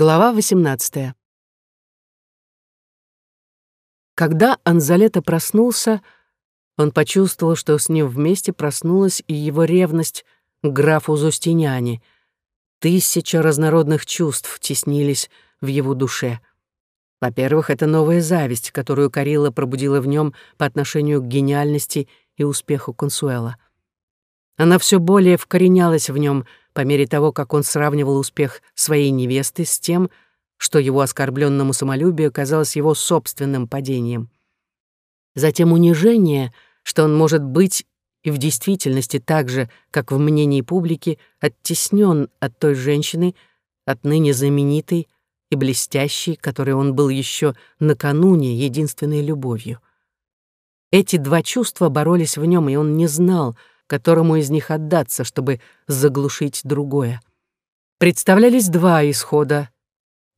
Глава 18. Когда Анзалета проснулся, он почувствовал, что с ним вместе проснулась и его ревность к графу Зустиняне. Тысяча разнородных чувств теснились в его душе. Во-первых, это новая зависть, которую Карила пробудила в нем по отношению к гениальности и успеху Консуэла. Она все более вкоренялась в нем по мере того, как он сравнивал успех своей невесты с тем, что его оскорбленному самолюбию казалось его собственным падением. Затем унижение, что он может быть и в действительности так же, как в мнении публики, оттеснен от той женщины, отныне знаменитой и блестящей, которой он был еще накануне единственной любовью. Эти два чувства боролись в нем, и он не знал — которому из них отдаться, чтобы заглушить другое. Представлялись два исхода —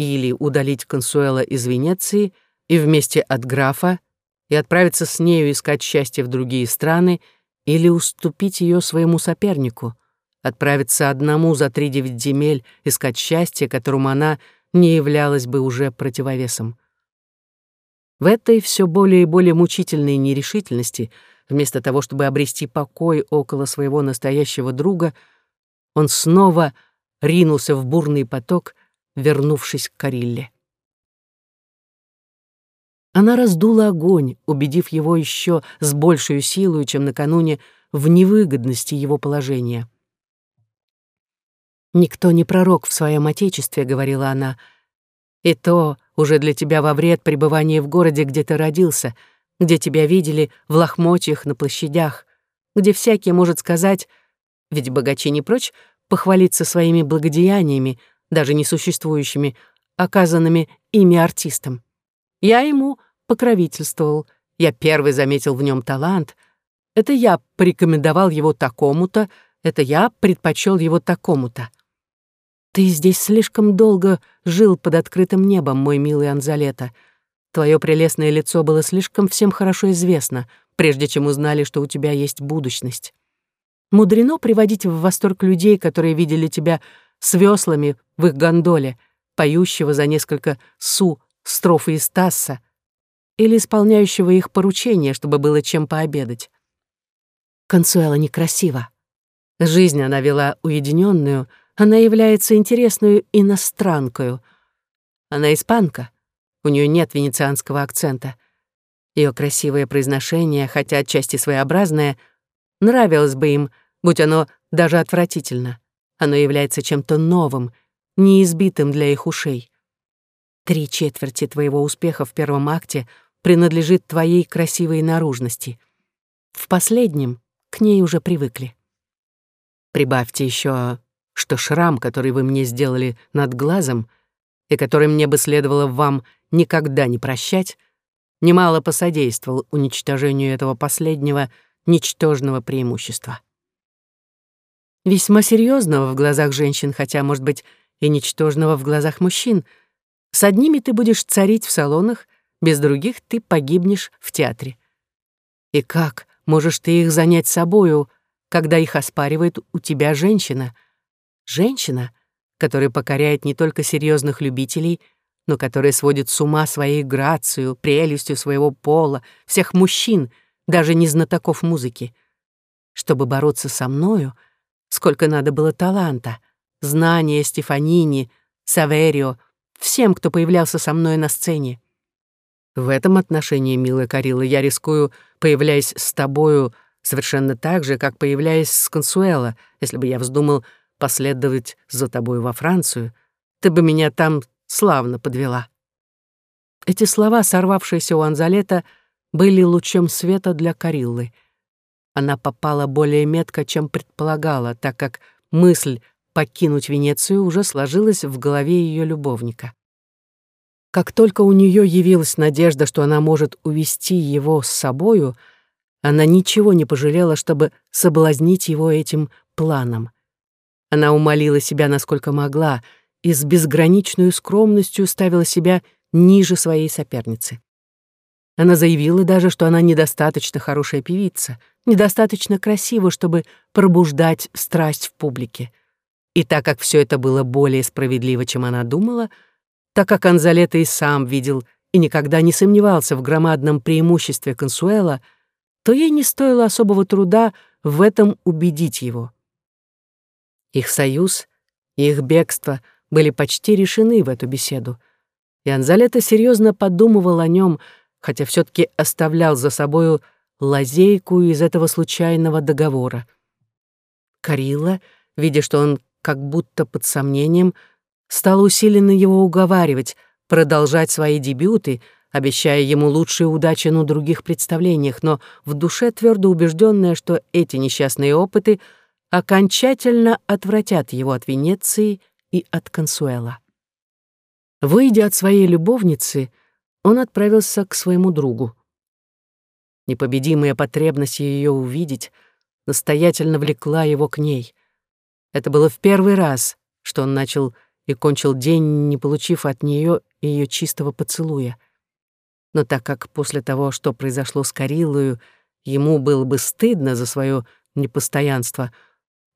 или удалить Консуэла из Венеции и вместе от графа, и отправиться с нею искать счастье в другие страны, или уступить ее своему сопернику, отправиться одному за три девять земель искать счастье, которому она не являлась бы уже противовесом. В этой все более и более мучительной нерешительности — Вместо того, чтобы обрести покой около своего настоящего друга, он снова ринулся в бурный поток, вернувшись к Карилле. Она раздула огонь, убедив его еще с большей силой, чем накануне, в невыгодности его положения. «Никто не пророк в своем отечестве», — говорила она, — «и то уже для тебя во вред пребывания в городе, где ты родился, где тебя видели в лохмотьях на площадях, где всякий может сказать, ведь богачи не прочь похвалиться своими благодеяниями, даже несуществующими, оказанными ими артистам. Я ему покровительствовал, я первый заметил в нем талант, это я порекомендовал его такому-то, это я предпочел его такому-то. Ты здесь слишком долго жил под открытым небом, мой милый Анзалета — Твое прелестное лицо было слишком всем хорошо известно, прежде чем узнали, что у тебя есть будущность. Мудрено приводить в восторг людей, которые видели тебя с веслами в их гондоле, поющего за несколько су строфы из Тасса, или исполняющего их поручения, чтобы было чем пообедать. Консуэла некрасива. Жизнь она вела уединенную, она является интересную иностранкою. Она испанка, у нее нет венецианского акцента. Ее красивое произношение, хотя отчасти своеобразное, нравилось бы им, будь оно даже отвратительно. Оно является чем-то новым, неизбитым для их ушей. Три четверти твоего успеха в первом акте принадлежит твоей красивой наружности. В последнем к ней уже привыкли. Прибавьте еще, что шрам, который вы мне сделали над глазом, и который мне бы следовало вам никогда не прощать, немало посодействовал уничтожению этого последнего ничтожного преимущества. Весьма серьезного в глазах женщин, хотя, может быть, и ничтожного в глазах мужчин. С одними ты будешь царить в салонах, без других ты погибнешь в театре. И как можешь ты их занять собою, когда их оспаривает у тебя женщина? Женщина, которая покоряет не только серьезных любителей, но которая сводит с ума своей грацию, прелестью своего пола, всех мужчин, даже не знатоков музыки. Чтобы бороться со мною, сколько надо было таланта, знания Стефанини, Саверио, всем, кто появлялся со мной на сцене. В этом отношении, милая Карила, я рискую, появляясь с тобою, совершенно так же, как появляясь с Консуэло, если бы я вздумал последовать за тобой во Францию, ты бы меня там славно подвела. Эти слова, сорвавшиеся у Анзалета, были лучом света для Кариллы. Она попала более метко, чем предполагала, так как мысль покинуть Венецию уже сложилась в голове ее любовника. Как только у нее явилась надежда, что она может увести его с собою, она ничего не пожалела, чтобы соблазнить его этим планом. Она умолила себя, насколько могла — и с безграничной скромностью ставила себя ниже своей соперницы. Она заявила даже, что она недостаточно хорошая певица, недостаточно красива, чтобы пробуждать страсть в публике. И так как все это было более справедливо, чем она думала, так как Анзалета и сам видел и никогда не сомневался в громадном преимуществе Консуэла, то ей не стоило особого труда в этом убедить его. Их союз и их бегство были почти решены в эту беседу, и Анзалета серьезно подумывал о нем, хотя все таки оставлял за собою лазейку из этого случайного договора. Карилла, видя, что он как будто под сомнением, стала усиленно его уговаривать, продолжать свои дебюты, обещая ему лучшие удачи на других представлениях, но в душе твердо убежденная, что эти несчастные опыты окончательно отвратят его от Венеции и от Консуэла. Выйдя от своей любовницы, он отправился к своему другу. Непобедимая потребность ее увидеть настоятельно влекла его к ней. Это было в первый раз, что он начал и кончил день, не получив от нее ее чистого поцелуя. Но так как после того, что произошло с Карилою, ему было бы стыдно за свое непостоянство,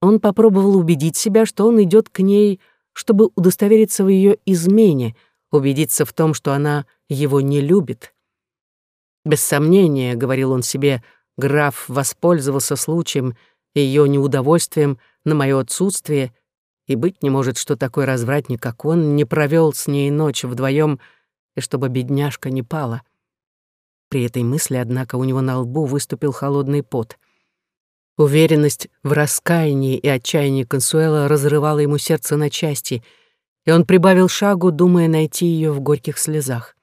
он попробовал убедить себя, что он идет к ней, чтобы удостовериться в ее измене, убедиться в том, что она его не любит. Без сомнения, — говорил он себе, — граф воспользовался случаем и ее неудовольствием на мое отсутствие, и быть не может, что такой развратник, как он, не провел с ней ночь вдвоем, и чтобы бедняжка не пала. При этой мысли, однако, у него на лбу выступил холодный пот. Уверенность в раскаянии и отчаянии Консуэла разрывала ему сердце на части, и он прибавил шагу, думая найти ее в горьких слезах.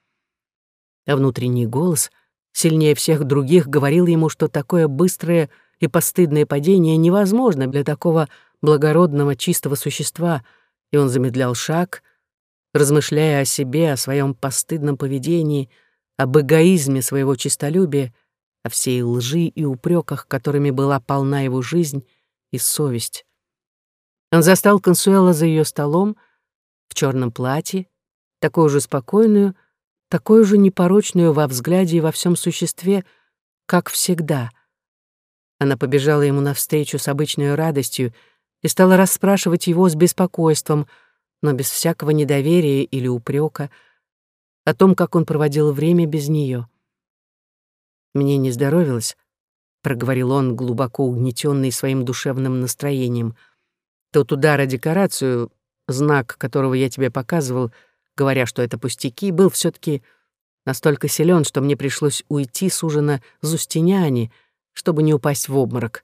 А внутренний голос — сильнее всех других, говорил ему, что такое быстрое и постыдное падение невозможно для такого благородного, чистого существа, и он замедлял шаг, размышляя о себе, о своем постыдном поведении, об эгоизме своего честолюбия, о всей лжи и упреках, которыми была полна его жизнь и совесть. Он застал Консуэла за ее столом, в черном платье, такую же спокойную, такую же непорочную во взгляде и во всем существе, как всегда. Она побежала ему навстречу с обычной радостью и стала расспрашивать его с беспокойством, но без всякого недоверия или упрека, о том, как он проводил время без нее. «Мне не здоровилось», — проговорил он, глубоко угнетенный своим душевным настроением. «Тот удар о декорацию, знак которого я тебе показывал — говоря, что это пустяки, был все таки настолько силен, что мне пришлось уйти с ужина Зустиняни, чтобы не упасть в обморок,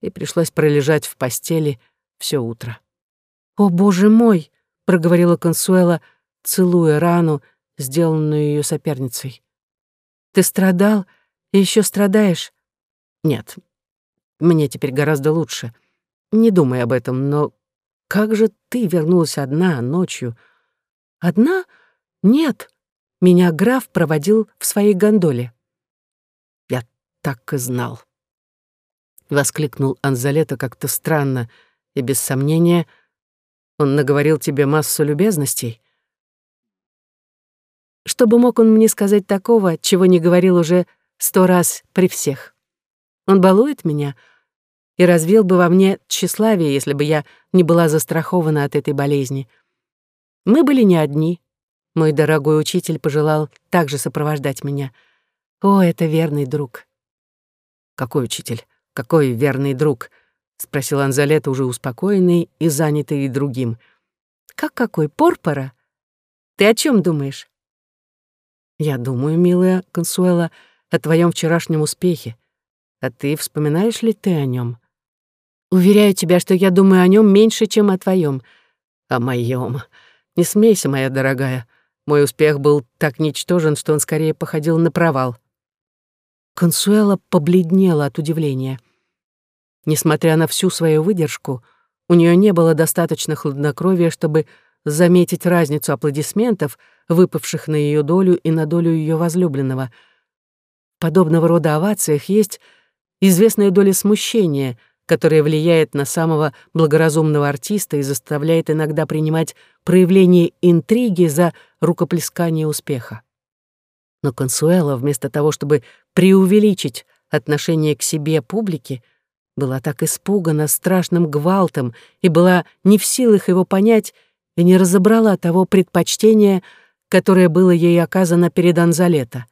и пришлось пролежать в постели все утро. «О, боже мой!» — проговорила Консуэла, целуя рану, сделанную ее соперницей. «Ты страдал и еще страдаешь?» «Нет, мне теперь гораздо лучше. Не думай об этом, но как же ты вернулась одна ночью, Одна? Нет. Меня граф проводил в своей гондоле. Я так и знал. Воскликнул Анзалета как-то странно, и без сомнения он наговорил тебе массу любезностей. Чтобы мог он мне сказать такого, чего не говорил уже сто раз при всех? Он балует меня и развил бы во мне тщеславие, если бы я не была застрахована от этой болезни. Мы были не одни. Мой дорогой учитель пожелал также сопровождать меня. О, это верный друг. Какой учитель? Какой верный друг? спросил Анзалет, уже успокоенный и занятый другим. Как какой? Порпора? Ты о чем думаешь? Я думаю, милая Консуэла, о твоем вчерашнем успехе. А ты вспоминаешь ли ты о нем? Уверяю тебя, что я думаю о нем меньше, чем о твоем. О моем. Не смейся, моя дорогая. Мой успех был так ничтожен, что он скорее походил на провал. Консуэла побледнела от удивления. Несмотря на всю свою выдержку, у нее не было достаточно хладнокровия, чтобы заметить разницу аплодисментов, выпавших на ее долю и на долю ее возлюбленного. Подобного рода овациях есть известная доля смущения, которое влияет на самого благоразумного артиста и заставляет иногда принимать проявление интриги за рукоплескание успеха. Но Консуэла, вместо того, чтобы преувеличить отношение к себе публики, была так испугана страшным гвалтом и была не в силах его понять и не разобрала того предпочтения, которое было ей оказано перед Анзалета.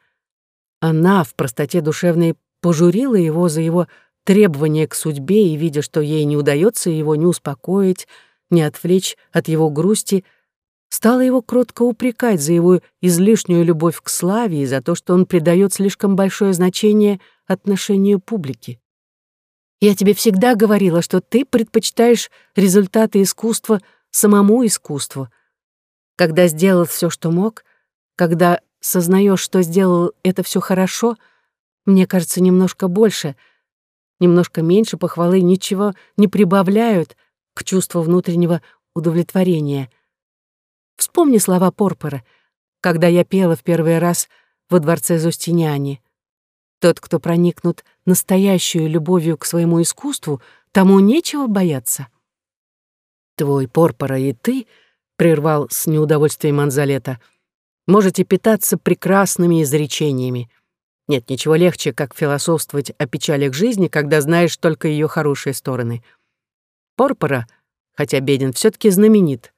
Она в простоте душевной пожурила его за его требования к судьбе и, видя, что ей не удается его не успокоить, не отвлечь от его грусти, стала его кротко упрекать за его излишнюю любовь к славе и за то, что он придает слишком большое значение отношению публики. «Я тебе всегда говорила, что ты предпочитаешь результаты искусства самому искусству. Когда сделал все, что мог, когда сознаешь, что сделал это все хорошо, мне кажется, немножко больше, немножко меньше похвалы ничего не прибавляют к чувству внутреннего удовлетворения. Вспомни слова Порпора, когда я пела в первый раз во дворце Зустиняни. Тот, кто проникнут настоящую любовью к своему искусству, тому нечего бояться. Твой Порпора и ты, — прервал с неудовольствием Манзалета, — можете питаться прекрасными изречениями. Нет ничего легче, как философствовать о печалях жизни, когда знаешь только ее хорошие стороны. Порпора, хотя беден, все таки знаменит.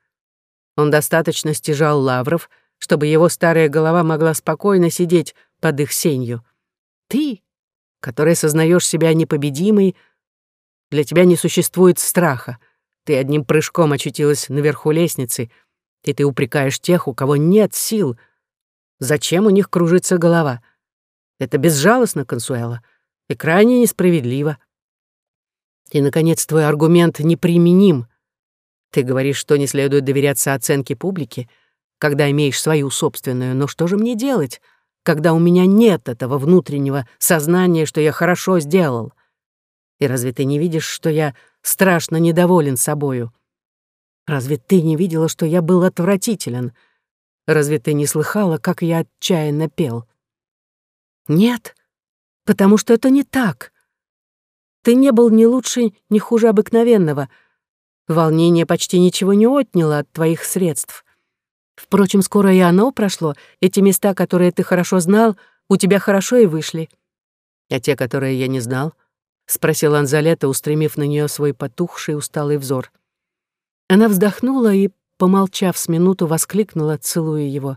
Он достаточно стяжал лавров, чтобы его старая голова могла спокойно сидеть под их сенью. Ты, который сознаешь себя непобедимой, для тебя не существует страха. Ты одним прыжком очутилась наверху лестницы, и ты упрекаешь тех, у кого нет сил. Зачем у них кружится голова? Это безжалостно, Консуэла, и крайне несправедливо. И, наконец, твой аргумент неприменим — ты говоришь, что не следует доверяться оценке публики, когда имеешь свою собственную, но что же мне делать, когда у меня нет этого внутреннего сознания, что я хорошо сделал? И разве ты не видишь, что я страшно недоволен собою? Разве ты не видела, что я был отвратителен? Разве ты не слыхала, как я отчаянно пел? Нет, потому что это не так. Ты не был ни лучше, ни хуже обыкновенного — Волнение почти ничего не отняло от твоих средств. Впрочем, скоро и оно прошло. Эти места, которые ты хорошо знал, у тебя хорошо и вышли. А те, которые я не знал? Спросил Анзалета, устремив на нее свой потухший усталый взор. Она вздохнула и, помолчав с минуту, воскликнула, целуя его.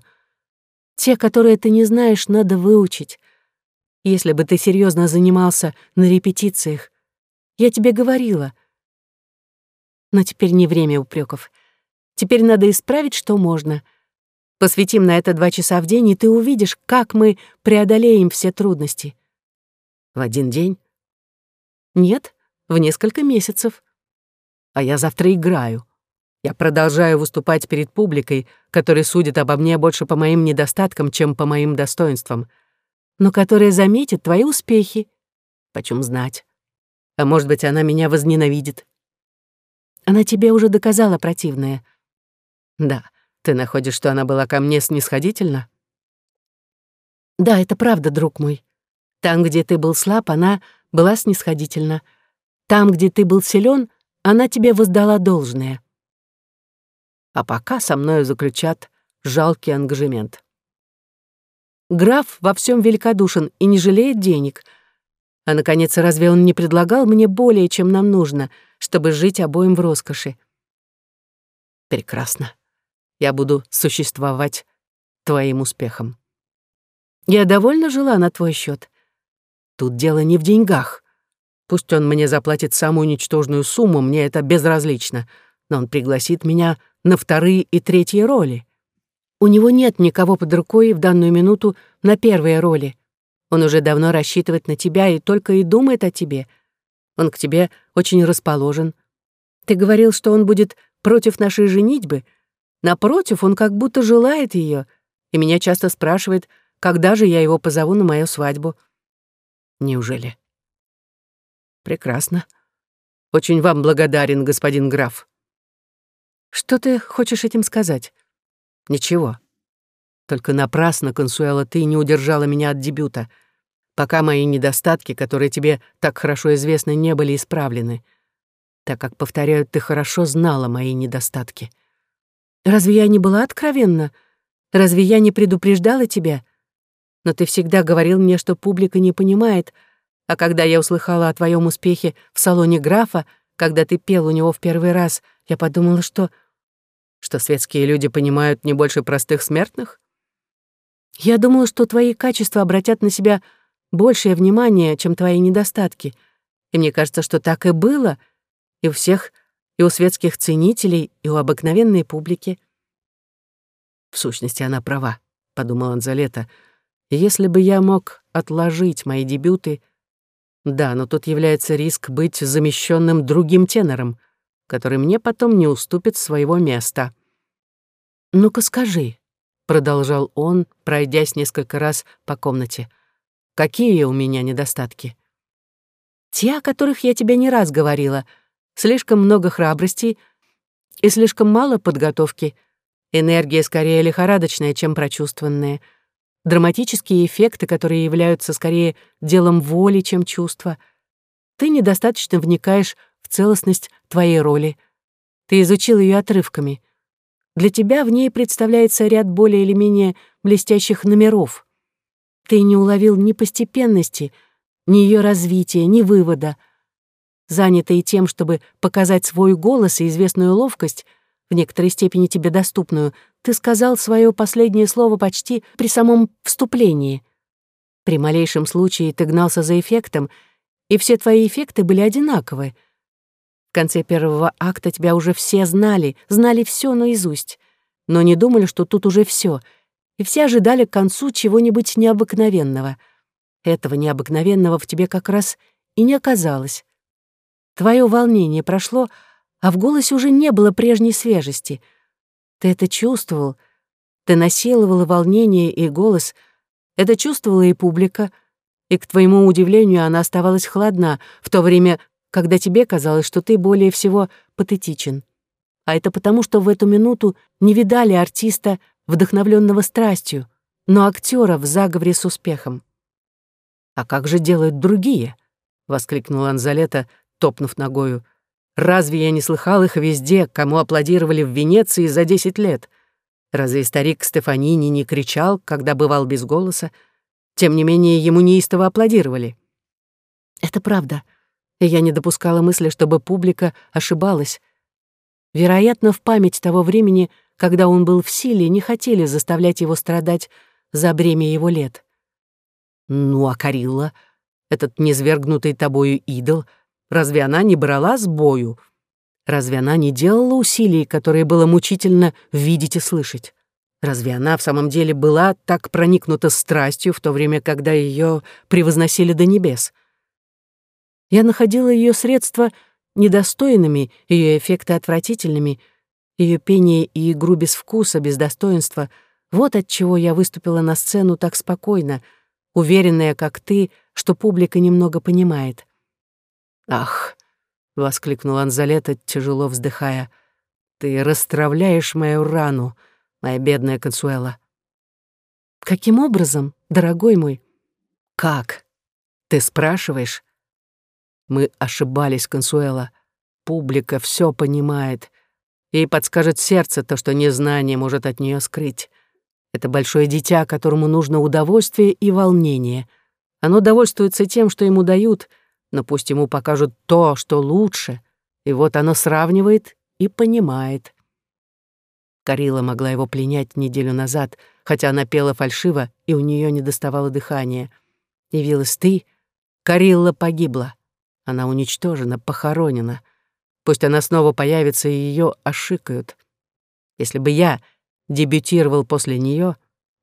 «Те, которые ты не знаешь, надо выучить. Если бы ты серьезно занимался на репетициях. Я тебе говорила, но теперь не время упреков. Теперь надо исправить, что можно. Посвятим на это два часа в день, и ты увидишь, как мы преодолеем все трудности. В один день? Нет, в несколько месяцев. А я завтра играю. Я продолжаю выступать перед публикой, которая судит обо мне больше по моим недостаткам, чем по моим достоинствам, но которая заметит твои успехи. Почем знать? А может быть, она меня возненавидит. Она тебе уже доказала противное. Да, ты находишь, что она была ко мне снисходительна? Да, это правда, друг мой. Там, где ты был слаб, она была снисходительна. Там, где ты был силен, она тебе воздала должное. А пока со мною заключат жалкий ангажемент. Граф во всем великодушен и не жалеет денег. А, наконец, разве он не предлагал мне более, чем нам нужно — чтобы жить обоим в роскоши. Прекрасно. Я буду существовать твоим успехом. Я довольно жила на твой счет. Тут дело не в деньгах. Пусть он мне заплатит самую ничтожную сумму, мне это безразлично, но он пригласит меня на вторые и третьи роли. У него нет никого под рукой в данную минуту на первые роли. Он уже давно рассчитывает на тебя и только и думает о тебе — он к тебе очень расположен. Ты говорил, что он будет против нашей женитьбы. Напротив, он как будто желает ее, и меня часто спрашивает, когда же я его позову на мою свадьбу. Неужели? Прекрасно. Очень вам благодарен, господин граф. Что ты хочешь этим сказать? Ничего. Только напрасно, Консуэла, ты не удержала меня от дебюта — пока мои недостатки, которые тебе так хорошо известны, не были исправлены, так как, повторяю, ты хорошо знала мои недостатки. Разве я не была откровенна? Разве я не предупреждала тебя? Но ты всегда говорил мне, что публика не понимает, а когда я услыхала о твоем успехе в салоне графа, когда ты пел у него в первый раз, я подумала, что... Что светские люди понимают не больше простых смертных? Я думала, что твои качества обратят на себя большее внимание, чем твои недостатки. И мне кажется, что так и было. И у всех, и у светских ценителей, и у обыкновенной публики. В сущности, она права, — подумал Анзалета. Если бы я мог отложить мои дебюты... Да, но тут является риск быть замещенным другим тенором, который мне потом не уступит своего места. «Ну-ка скажи», — продолжал он, пройдясь несколько раз по комнате, «какие у меня недостатки?» «Те, о которых я тебе не раз говорила. Слишком много храбрости и слишком мало подготовки. Энергия скорее лихорадочная, чем прочувствованная. Драматические эффекты, которые являются скорее делом воли, чем чувства. Ты недостаточно вникаешь целостность твоей роли. Ты изучил ее отрывками — для тебя в ней представляется ряд более или менее блестящих номеров. Ты не уловил ни постепенности, ни ее развития, ни вывода. Занятый тем, чтобы показать свой голос и известную ловкость, в некоторой степени тебе доступную, ты сказал свое последнее слово почти при самом вступлении. При малейшем случае ты гнался за эффектом, и все твои эффекты были одинаковы — в конце первого акта тебя уже все знали, знали все наизусть, но не думали, что тут уже все, и все ожидали к концу чего-нибудь необыкновенного. Этого необыкновенного в тебе как раз и не оказалось. Твое волнение прошло, а в голосе уже не было прежней свежести. Ты это чувствовал, ты насиловала волнение и голос, это чувствовала и публика, и, к твоему удивлению, она оставалась хладна, в то время когда тебе казалось, что ты более всего патетичен. А это потому, что в эту минуту не видали артиста, вдохновленного страстью, но актера в заговоре с успехом. «А как же делают другие?» — воскликнул Анзалета, топнув ногою. «Разве я не слыхал их везде, кому аплодировали в Венеции за десять лет? Разве старик Стефанини не кричал, когда бывал без голоса? Тем не менее, ему неистово аплодировали». «Это правда», и я не допускала мысли, чтобы публика ошибалась. Вероятно, в память того времени, когда он был в силе, не хотели заставлять его страдать за бремя его лет. «Ну, а Карилла, этот низвергнутый тобою идол, разве она не брала с бою? Разве она не делала усилий, которые было мучительно видеть и слышать? Разве она в самом деле была так проникнута страстью в то время, когда ее превозносили до небес?» Я находила ее средства недостойными, ее эффекты отвратительными, ее пение и игру без вкуса, без достоинства. Вот от чего я выступила на сцену так спокойно, уверенная, как ты, что публика немного понимает. «Ах!» — воскликнул Анзалета, тяжело вздыхая. «Ты расстравляешь мою рану, моя бедная Консуэла». «Каким образом, дорогой мой?» «Как? Ты спрашиваешь?» Мы ошибались, Консуэла. Публика все понимает. Ей подскажет сердце то, что незнание может от нее скрыть. Это большое дитя, которому нужно удовольствие и волнение. Оно довольствуется тем, что ему дают, но пусть ему покажут то, что лучше. И вот оно сравнивает и понимает. Карила могла его пленять неделю назад, хотя она пела фальшиво, и у нее не доставало дыхания. Явилась ты, Карилла погибла. Она уничтожена, похоронена. Пусть она снова появится, и ее ошикают. Если бы я дебютировал после нее,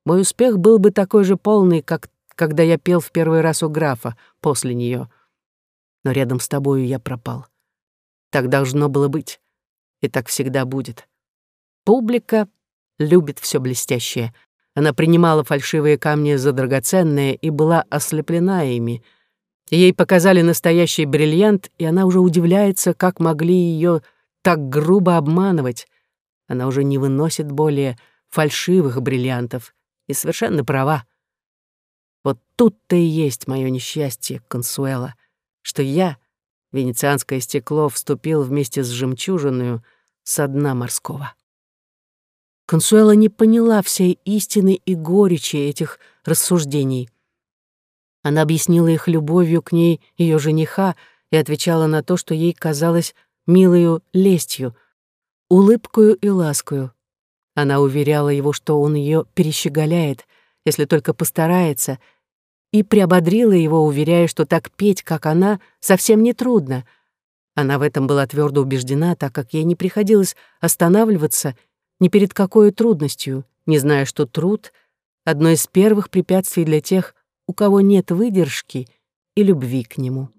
мой успех был бы такой же полный, как когда я пел в первый раз у графа после нее. Но рядом с тобою я пропал. Так должно было быть, и так всегда будет. Публика любит все блестящее. Она принимала фальшивые камни за драгоценные и была ослеплена ими — Ей показали настоящий бриллиант, и она уже удивляется, как могли ее так грубо обманывать. Она уже не выносит более фальшивых бриллиантов и совершенно права. Вот тут-то и есть мое несчастье, Консуэла, что я, венецианское стекло, вступил вместе с жемчужиною со дна морского. Консуэла не поняла всей истины и горечи этих рассуждений — она объяснила их любовью к ней ее жениха и отвечала на то, что ей казалось милою лестью, улыбкою и ласкою. Она уверяла его, что он ее перещеголяет, если только постарается, и приободрила его, уверяя, что так петь, как она, совсем не трудно. Она в этом была твердо убеждена, так как ей не приходилось останавливаться ни перед какой трудностью, не зная, что труд — одно из первых препятствий для тех, у кого нет выдержки и любви к нему.